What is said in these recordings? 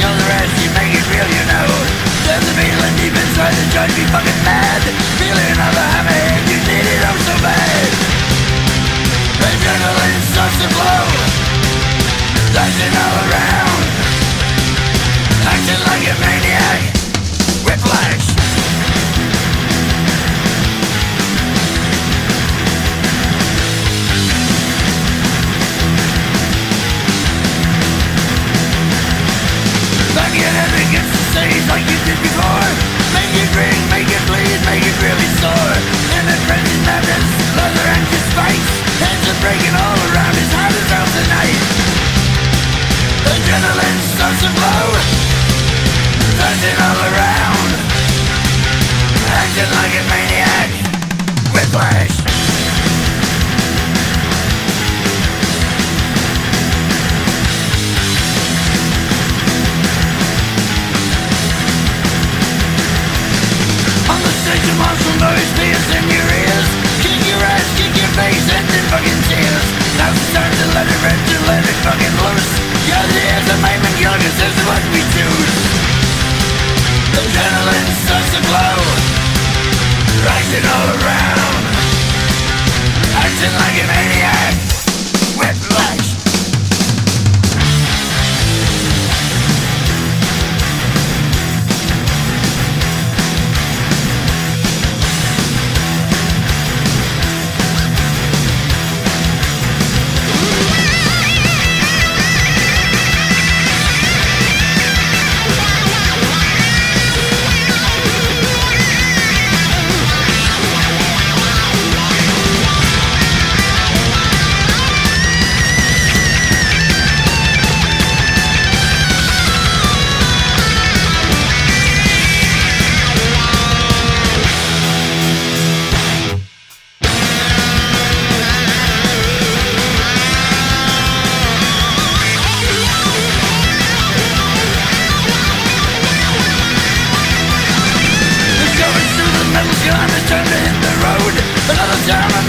You're the rest, you make it real, you know. There's a feeling deep inside that drives me fucking mad. Feeling of a hammerhead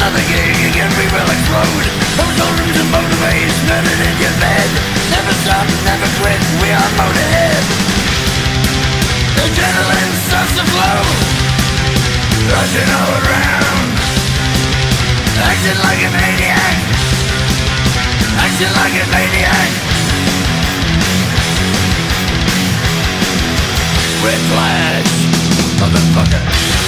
another gig and we will explode Those old rooms and motorways, murdered in your bed Never stop, never quit, we are motorhead Adrenaline starts to flow Rushing all around Acting like a maniac Acting like a maniac Whiplash, motherfucker.